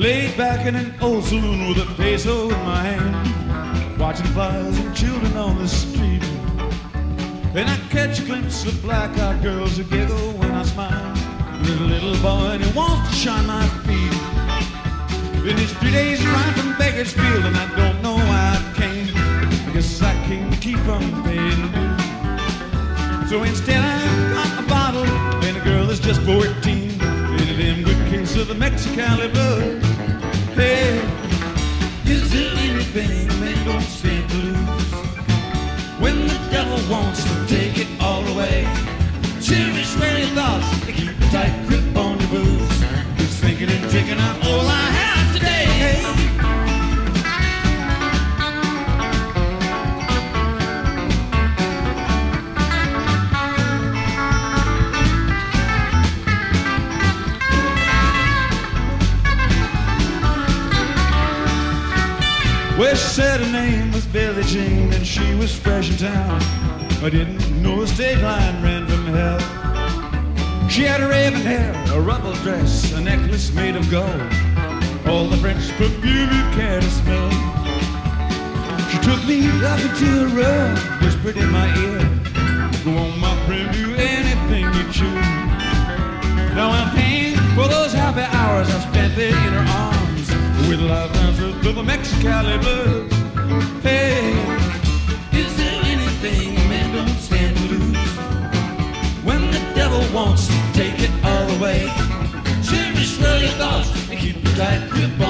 Laid back in an old saloon with a peso in my hand, watching flies and children on the street. Then I catch a glimpse of black-eyed girls who giggle when I smile. Little little boy and he wants to shine my feet. Then it's three days ride from Bakersfield and I don't know why I came. I guess I came to keep from paying. So instead I got a bottle and a girl that's just 14. In a damn good case of the Mexicali blues. Hey, is there anything man don't to lose? When the devil wants to take it all away. Cherish where She said her name was Billie Jean and she was fresh in town. I didn't know a state line ran from hell. She had a raven hair, a ruffled dress, a necklace made of gold. All the French perfume you care to smell. She took me up into a room, whispered to the Mexicali blues. Hey, is there anything a man don't stand to lose? When the devil wants to take it all away, cherish well your thoughts and keep a tight grip on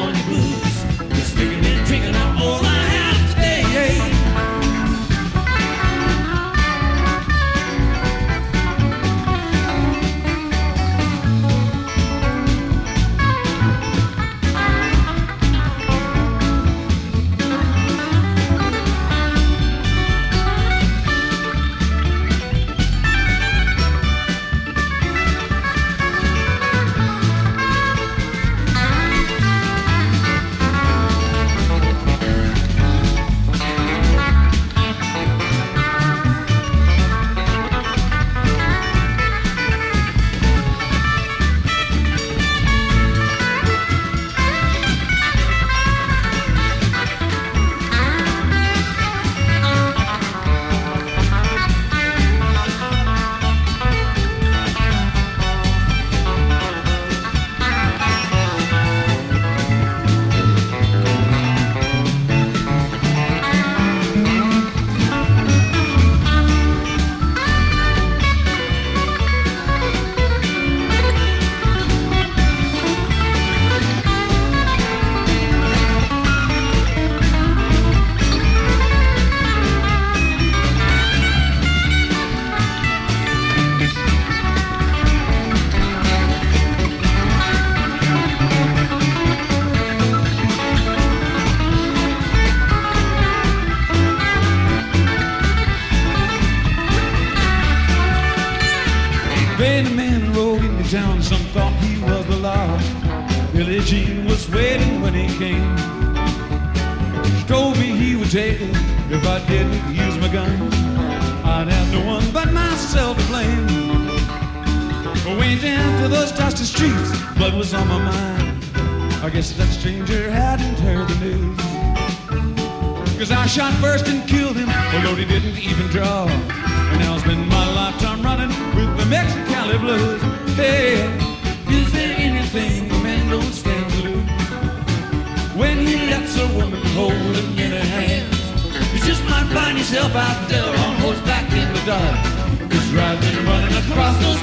When the man rode into town, some thought he was the law. Billie Jean was waiting when he came. Told me he would take it if I didn't use my gun. I'd have no one but myself to blame. I went down to those dusty streets, blood was on my mind. I guess that stranger hadn't heard the news. Cause I shot first and killed him, although he didn't even draw. When he lets a woman hold him in her hands, you just might find yourself out there on horseback in the dark. Just and running across those